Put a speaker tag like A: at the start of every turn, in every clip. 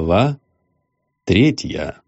A: Глава третья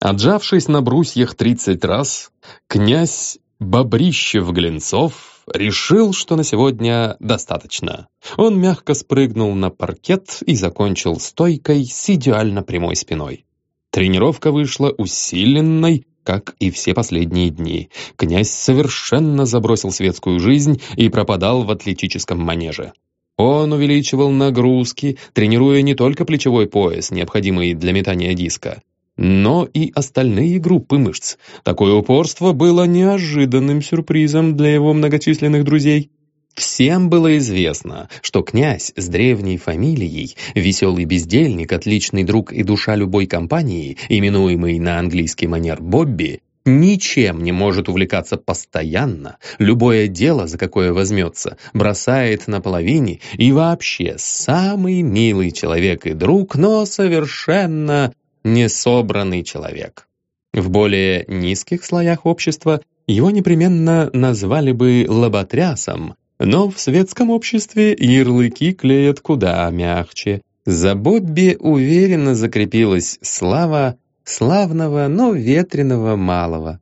A: Отжавшись на брусьях тридцать раз, князь Бобрищев-Глинцов решил, что на сегодня достаточно. Он мягко спрыгнул на паркет и закончил стойкой с идеально прямой спиной. Тренировка вышла усиленной, как и все последние дни. Князь совершенно забросил светскую жизнь и пропадал в атлетическом манеже. Он увеличивал нагрузки, тренируя не только плечевой пояс, необходимый для метания диска, но и остальные группы мышц. Такое упорство было неожиданным сюрпризом для его многочисленных друзей. Всем было известно, что князь с древней фамилией, веселый бездельник, отличный друг и душа любой компании, именуемый на английский манер Бобби, ничем не может увлекаться постоянно, любое дело, за какое возьмется, бросает на половине и вообще самый милый человек и друг, но совершенно несобранный человек. В более низких слоях общества его непременно назвали бы лоботрясом, но в светском обществе ярлыки клеят куда мягче. За Бобби уверенно закрепилась слава славного, но ветреного малого.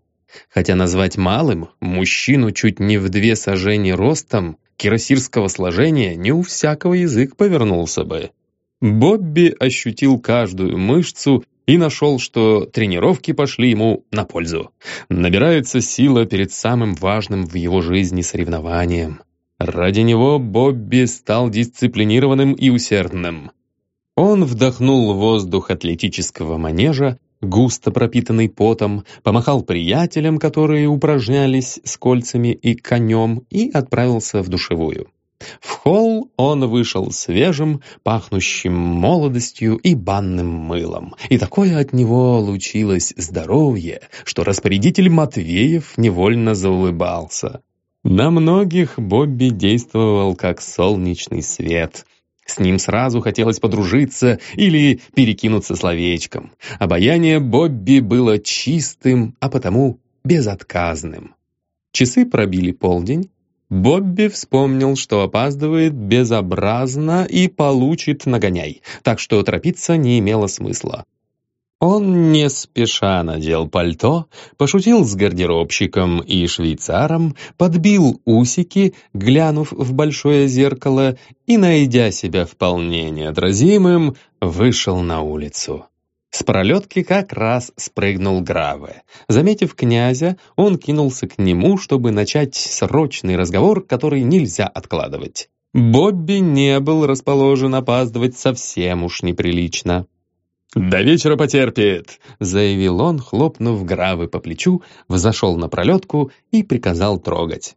A: Хотя назвать малым мужчину чуть не в две сажени ростом, кирасирского сложения не у всякого язык повернулся бы. Бобби ощутил каждую мышцу и нашел, что тренировки пошли ему на пользу. Набирается сила перед самым важным в его жизни соревнованием. Ради него Бобби стал дисциплинированным и усердным. Он вдохнул воздух атлетического манежа, густо пропитанный потом, помахал приятелям, которые упражнялись с кольцами и конем, и отправился в душевую. В холл он вышел свежим, пахнущим молодостью и банным мылом. И такое от него лучилось здоровье, что распорядитель Матвеев невольно заулыбался. На многих Бобби действовал как солнечный свет — с ним сразу хотелось подружиться или перекинуться словечком. Обаяние Бобби было чистым, а потому безотказным. Часы пробили полдень. Бобби вспомнил, что опаздывает безобразно и получит нагоняй, так что торопиться не имело смысла. Он не спеша надел пальто, пошутил с гардеробщиком и швейцаром, подбил усики, глянув в большое зеркало и, найдя себя вполне неотразимым, вышел на улицу. С пролетки как раз спрыгнул Граве. Заметив князя, он кинулся к нему, чтобы начать срочный разговор, который нельзя откладывать. Бобби не был расположен опаздывать совсем уж неприлично. «До вечера потерпит», — заявил он, хлопнув Гравы по плечу, взошел на пролетку и приказал трогать.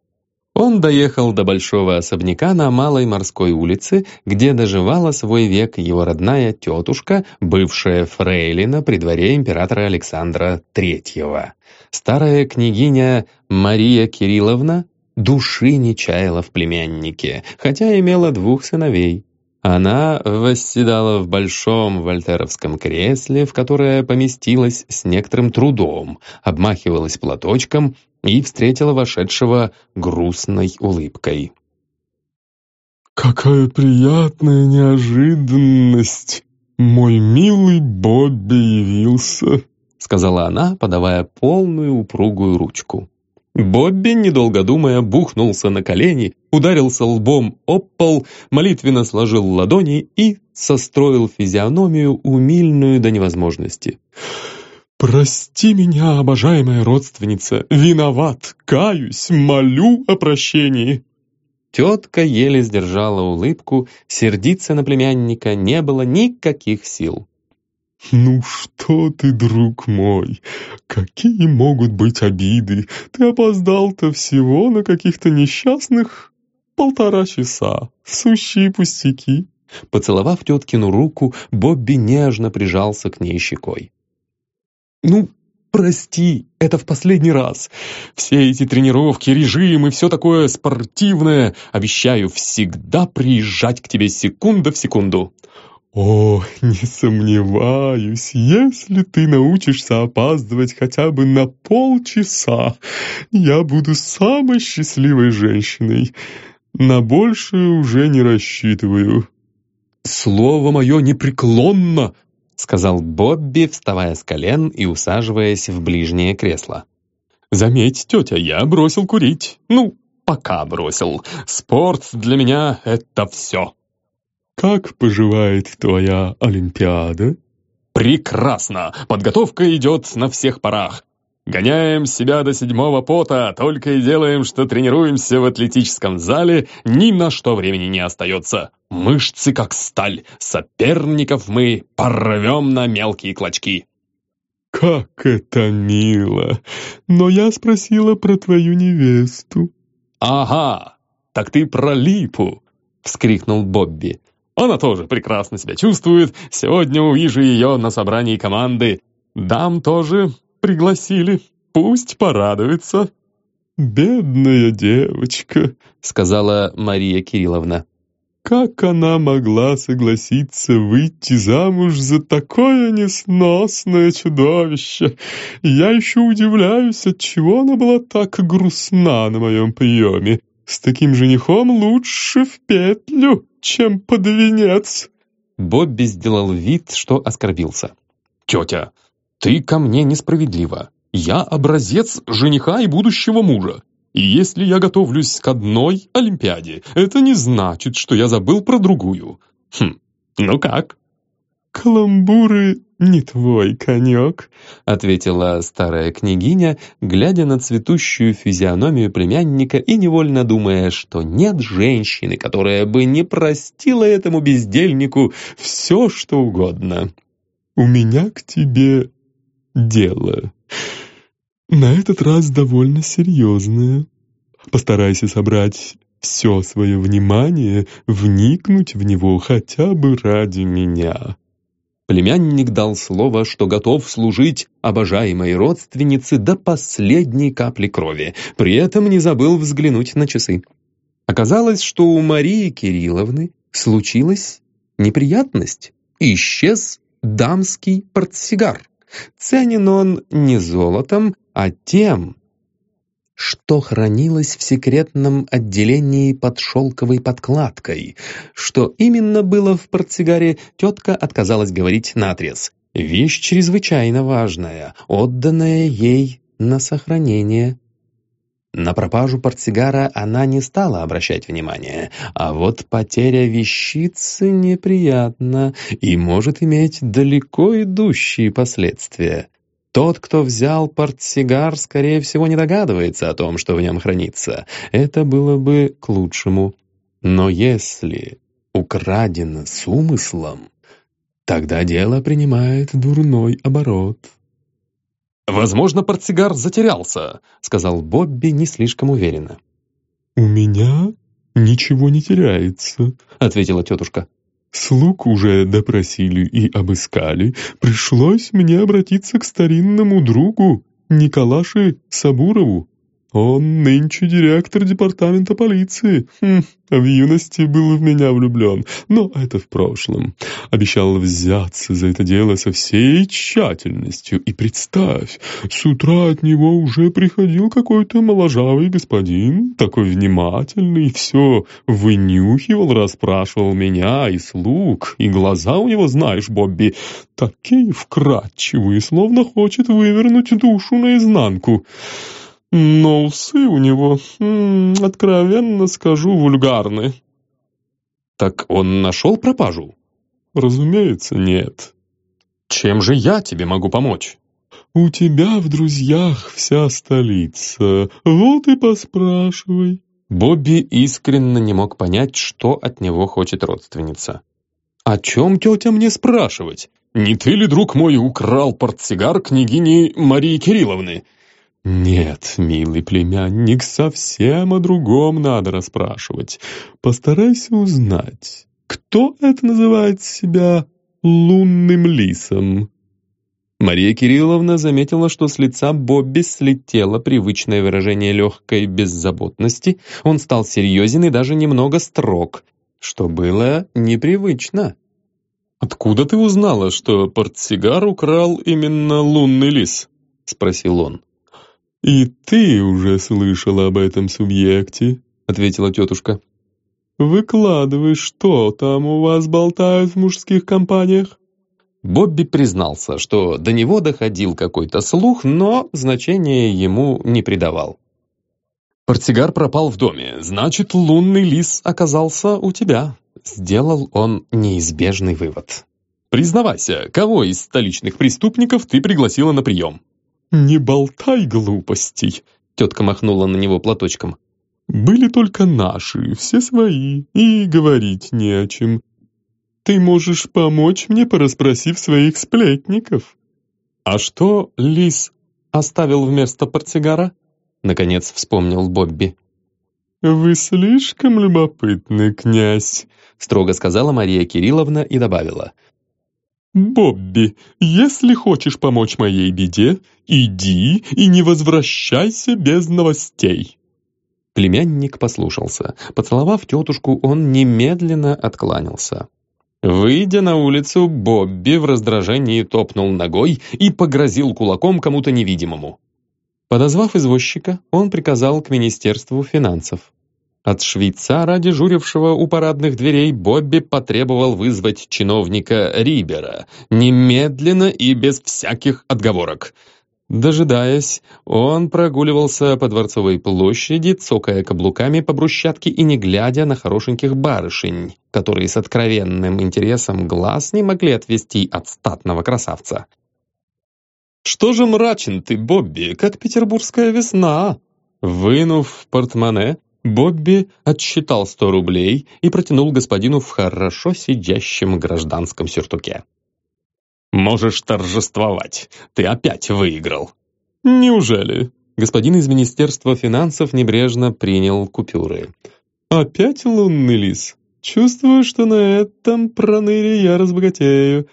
A: Он доехал до большого особняка на Малой морской улице, где доживала свой век его родная тетушка, бывшая фрейлина при дворе императора Александра III. Старая княгиня Мария Кирилловна души не чаяла в племяннике, хотя имела двух сыновей. Она восседала в большом вольтеровском кресле, в которое поместилась с некоторым трудом, обмахивалась платочком и встретила вошедшего грустной улыбкой.
B: «Какая приятная неожиданность! Мой милый Бобби явился!»
A: сказала она, подавая полную упругую ручку. Бобби, недолго думая, бухнулся на колени, ударился лбом об пол, молитвенно сложил ладони и состроил физиономию, умильную до невозможности.
B: «Прости меня, обожаемая родственница, виноват, каюсь, молю о прощении!»
A: Тетка еле сдержала улыбку, сердиться на племянника не было никаких сил.
B: «Ну что ты, друг мой, какие могут быть обиды? Ты опоздал-то всего на каких-то несчастных полтора часа. Сущие пустяки».
A: Поцеловав теткину руку, Бобби нежно прижался к ней щекой.
B: «Ну, прости, это в последний раз. Все эти тренировки, режим и все такое спортивное. Обещаю всегда приезжать к тебе секунда в секунду». «О, не сомневаюсь, если ты научишься опаздывать хотя бы на полчаса, я буду самой счастливой женщиной. На большее уже не рассчитываю». слово мое непреклонно!»
A: сказал Бобби, вставая с колен и усаживаясь в ближнее кресло.
B: «Заметь, тетя, я бросил курить. Ну, пока бросил. Спорт для меня — это все». «Как поживает твоя Олимпиада?» «Прекрасно! Подготовка идет на всех парах. Гоняем себя до седьмого пота, только и делаем, что тренируемся в атлетическом зале, ни на что времени не остается. Мышцы как сталь, соперников мы порвем на мелкие клочки». «Как это мило! Но я спросила про твою невесту». «Ага, так ты про Липу!» — вскрикнул Бобби. «Она тоже прекрасно себя чувствует. Сегодня увижу ее на собрании команды. Дам тоже пригласили. Пусть порадуется». «Бедная девочка», — сказала Мария Кирилловна. «Как она могла согласиться выйти замуж за такое несносное чудовище? Я еще удивляюсь, отчего она была так грустна на моем приеме. С таким женихом лучше в петлю, чем под венец». Бобби сделал вид, что оскорбился. «Тетя, ты ко мне несправедлива. Я образец жениха и будущего мужа. И если я готовлюсь к одной Олимпиаде, это не значит, что я забыл про другую. Хм, ну как?» «Каламбуры не твой конек», — ответила старая княгиня, глядя на цветущую физиономию племянника и невольно думая, что нет женщины, которая бы не простила этому бездельнику все, что угодно. «У меня к тебе дело. На этот раз довольно серьезное. Постарайся собрать все свое внимание, вникнуть в него хотя бы ради меня». Племянник дал слово, что готов служить обожаемой родственнице до последней капли крови, при этом не забыл взглянуть на часы. Оказалось, что у Марии Кирилловны случилась неприятность. Исчез дамский портсигар. Ценен он не золотом, а тем, что хранилось в секретном отделении под шелковой подкладкой. Что именно было в портсигаре, тетка отказалась говорить наотрез. Вещь чрезвычайно важная, отданная ей на сохранение. На пропажу портсигара она не стала обращать внимания, а вот потеря вещицы неприятна и может иметь далеко идущие последствия. Тот, кто взял портсигар, скорее всего, не догадывается о том, что в нем хранится. Это было бы к лучшему. Но если украдено с умыслом, тогда дело принимает дурной оборот. «Возможно, портсигар затерялся», — сказал Бобби не слишком уверенно. «У меня ничего не теряется», — ответила тетушка. «Слуг уже допросили и обыскали. Пришлось мне обратиться к старинному другу Николаше Сабурову. Он нынче директор департамента полиции. Хм, в юности был в меня влюблен, но это в прошлом. Обещал взяться за это дело со всей тщательностью. И представь, с утра от него уже приходил какой-то моложавый господин, такой внимательный, все вынюхивал, расспрашивал меня и слуг, и глаза у него, знаешь, Бобби, такие вкрадчивые, словно хочет вывернуть душу наизнанку. Но усы у него, откровенно скажу, вульгарны. Так он нашел пропажу? Разумеется, нет. Чем же я тебе могу помочь? У тебя в друзьях вся столица, вот и поспрашивай. Бобби искренне не мог понять, что от него хочет родственница. «О чем тетя мне спрашивать? Не ты ли, друг мой, украл портсигар княгини Марии Кирилловны? «Нет, милый племянник, совсем о другом надо расспрашивать. Постарайся узнать, кто это называет себя лунным лисом?» Мария Кирилловна заметила, что с лица Бобби слетело привычное выражение легкой беззаботности. Он стал серьезен и даже немного строг, что было непривычно. «Откуда ты узнала, что портсигар украл именно лунный лис?» — спросил он. «И ты уже слышала об этом субъекте», — ответила тетушка. «Выкладывай, что там у вас болтают в мужских компаниях?»
A: Бобби признался, что до него доходил какой-то слух, но значения ему не придавал. «Портсигар пропал в доме, значит, лунный лис оказался у тебя», — сделал он неизбежный вывод. «Признавайся, кого из столичных преступников ты пригласила на прием?»
B: «Не болтай глупостей», — тетка махнула на него платочком. «Были только наши, все свои, и говорить не о чем. Ты можешь помочь мне, порасспросив своих сплетников».
A: «А что лис оставил вместо портсигара?» Наконец вспомнил Бобби.
B: «Вы слишком любопытный, князь», —
A: строго сказала Мария Кирилловна и добавила.
B: «Бобби, если хочешь помочь моей беде, иди и не возвращайся без новостей».
A: Племянник послушался. Поцеловав тетушку, он немедленно откланялся. Выйдя на улицу, Бобби в раздражении топнул ногой и погрозил кулаком кому-то невидимому. Подозвав извозчика, он приказал к Министерству финансов. От швейцара, дежурившего у парадных дверей, Бобби потребовал вызвать чиновника Рибера, немедленно и без всяких отговорок — Дожидаясь, он прогуливался по Дворцовой площади, цокая каблуками по брусчатке и не глядя на хорошеньких барышень, которые с откровенным интересом глаз не могли отвести от статного красавца. «Что же мрачен ты, Бобби, как петербургская весна?» Вынув портмоне, Бобби отсчитал сто рублей и протянул господину в хорошо сидящем гражданском сюртуке. «Можешь торжествовать. Ты опять выиграл».
B: «Неужели?»
A: Господин из Министерства финансов небрежно принял купюры.
B: «Опять лунный лис? Чувствую, что на этом проныре я разбогатею.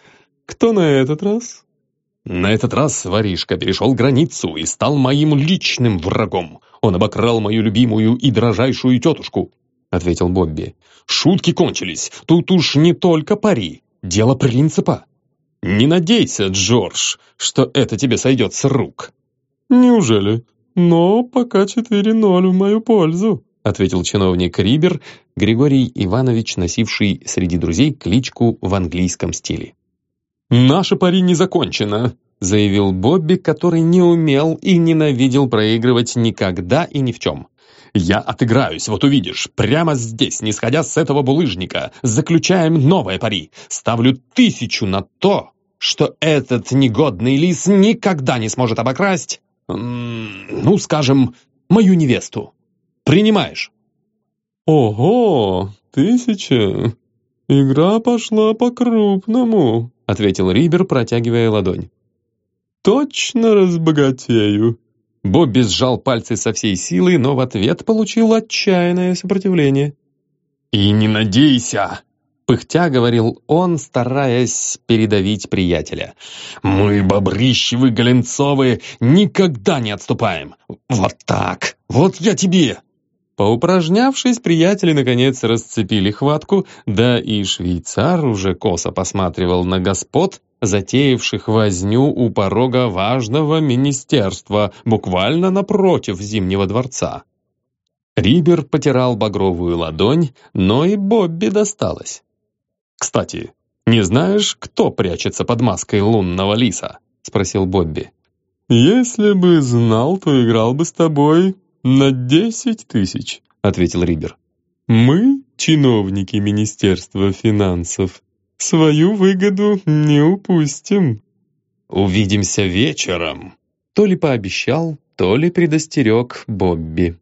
B: Кто на этот раз?»
A: «На этот раз воришка перешел границу и стал моим личным врагом. Он обокрал мою любимую и дрожайшую тетушку», — ответил Бобби. «Шутки кончились. Тут уж не только пари. Дело принципа. Не надейся, Джордж, что это тебе сойдет с рук».
B: «Неужели? Но пока 4-0 в мою пользу»,
A: ответил чиновник Рибер, Григорий Иванович, носивший среди друзей кличку в английском стиле. «Наша пари не закончена», заявил Бобби, который не умел и ненавидел проигрывать никогда и ни в чем. Я отыграюсь, вот увидишь, прямо здесь, не сходя с этого булыжника. Заключаем новое пари. Ставлю тысячу на то, что этот негодный лис никогда не сможет обокрасть, ну, скажем, мою невесту. Принимаешь?»
B: «Ого, тысяча! Игра пошла по-крупному», — ответил Рибер, протягивая ладонь. «Точно разбогатею.
A: Бобби сжал пальцы со всей силы, но в ответ получил отчаянное сопротивление. «И не надейся!» Пыхтя говорил он, стараясь передавить приятеля. «Мы, Бобрищевы, Голенцовы, никогда не отступаем! Вот так! Вот я тебе!» Поупражнявшись, приятели наконец расцепили хватку, да и швейцар уже косо посматривал на господ, затеявших возню у порога важного министерства, буквально напротив Зимнего дворца. Рибер потирал багровую ладонь, но и Бобби досталось. «Кстати, не знаешь, кто прячется под маской лунного лиса?» — спросил Бобби.
B: «Если бы знал, то играл бы с тобой на десять тысяч», — ответил Рибер. «Мы, чиновники Министерства финансов, Свою выгоду не упустим.
A: Увидимся вечером. То ли пообещал, то ли предостерег Бобби.